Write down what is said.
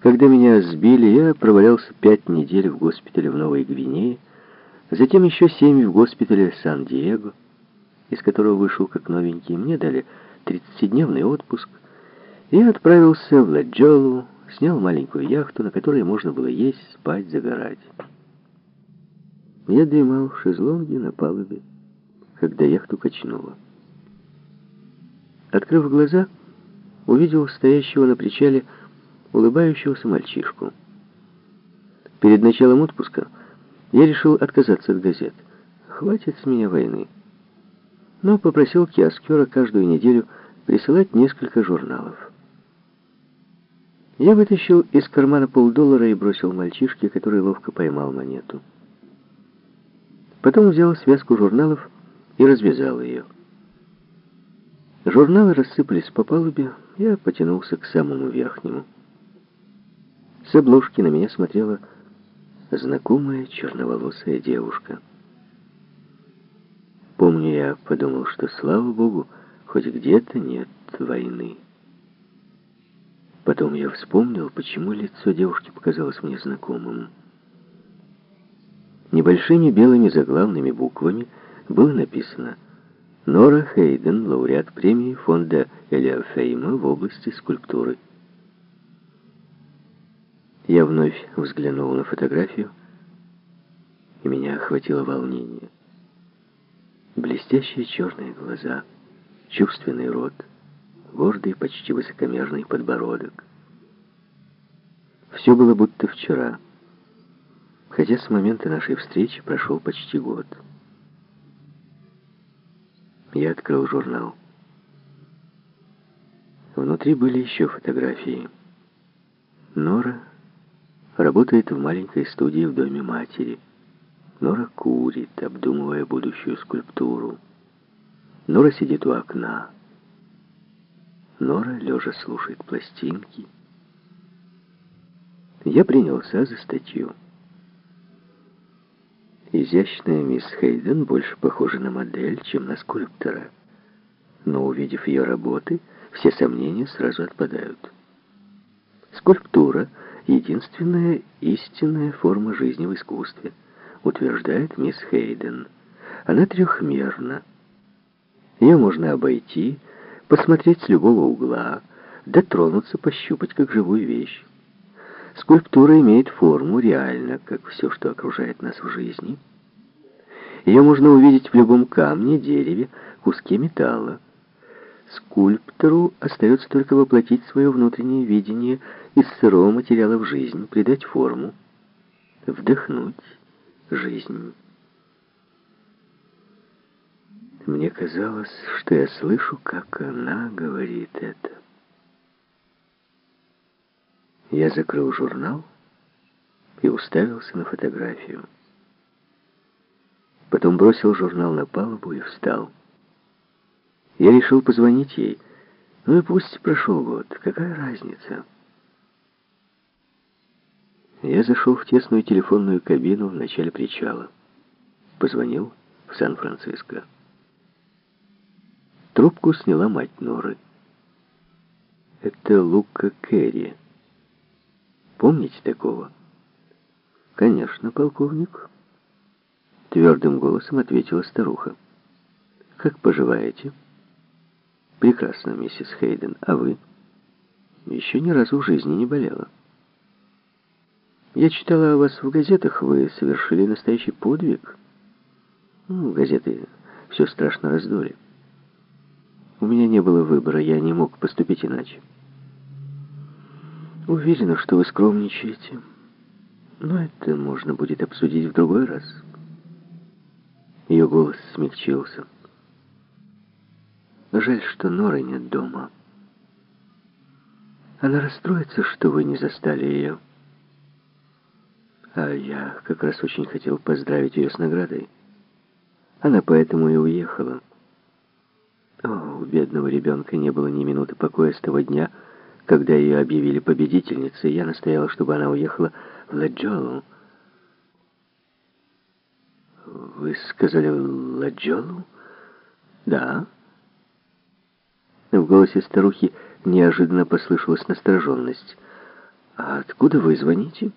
Когда меня сбили, я провалялся пять недель в госпитале в Новой Гвинее, затем еще семь в госпитале Сан-Диего, из которого вышел как новенький. Мне дали 30-дневный отпуск. Я отправился в Ладжолу, снял маленькую яхту, на которой можно было есть, спать, загорать. Я дремал в шезлонге на палубе, когда яхту качнуло. Открыв глаза, увидел стоящего на причале улыбающегося мальчишку. Перед началом отпуска я решил отказаться от газет. Хватит с меня войны. Но попросил киоскера каждую неделю присылать несколько журналов. Я вытащил из кармана полдоллара и бросил мальчишке, который ловко поймал монету. Потом взял связку журналов и развязал ее. Журналы рассыпались по палубе, я потянулся к самому верхнему. С обложки на меня смотрела знакомая черноволосая девушка. Помню, я подумал, что, слава богу, хоть где-то нет войны. Потом я вспомнил, почему лицо девушки показалось мне знакомым. Небольшими белыми заглавными буквами было написано «Нора Хейден, лауреат премии фонда Элиа Фейма в области скульптуры». Я вновь взглянул на фотографию, и меня охватило волнение. Блестящие черные глаза, чувственный рот, гордый, почти высокомерный подбородок. Все было будто вчера, хотя с момента нашей встречи прошел почти год. Я открыл журнал. Внутри были еще фотографии. Нора Работает в маленькой студии в доме матери. Нора курит, обдумывая будущую скульптуру. Нора сидит у окна. Нора, лежа, слушает пластинки. Я принялся за статью. Изящная мисс Хейден больше похожа на модель, чем на скульптора. Но, увидев ее работы, все сомнения сразу отпадают. Скульптура — единственная истинная форма жизни в искусстве, утверждает мисс Хейден. Она трехмерна. Ее можно обойти, посмотреть с любого угла, дотронуться, пощупать, как живую вещь. Скульптура имеет форму реально, как все, что окружает нас в жизни. Ее можно увидеть в любом камне, дереве, куске металла. Скульптору остается только воплотить свое внутреннее видение из сырого материала в жизнь, придать форму, вдохнуть жизнь. Мне казалось, что я слышу, как она говорит это. Я закрыл журнал и уставился на фотографию. Потом бросил журнал на палубу и встал. Я решил позвонить ей. Ну и пусть прошел год. Какая разница? Я зашел в тесную телефонную кабину в начале причала. Позвонил в Сан-Франциско. Трубку сняла мать Норы. Это Лука Керри. Помните такого? Конечно, полковник. Твердым голосом ответила старуха. Как поживаете? Прекрасно, миссис Хейден. А вы? Еще ни разу в жизни не болела. Я читала о вас в газетах. Вы совершили настоящий подвиг. Ну, газеты все страшно раздули. У меня не было выбора, я не мог поступить иначе. Уверена, что вы скромничаете. Но это можно будет обсудить в другой раз. Ее голос смягчился. Жаль, что Норы нет дома. Она расстроится, что вы не застали ее. А я как раз очень хотел поздравить ее с наградой. Она поэтому и уехала. О, у бедного ребенка не было ни минуты покоя с того дня, когда ее объявили победительницей. Я настояла, чтобы она уехала в Ладжолу. Вы сказали Ладжолу? Да. В голосе старухи неожиданно послышалась настороженность. «А откуда вы звоните?»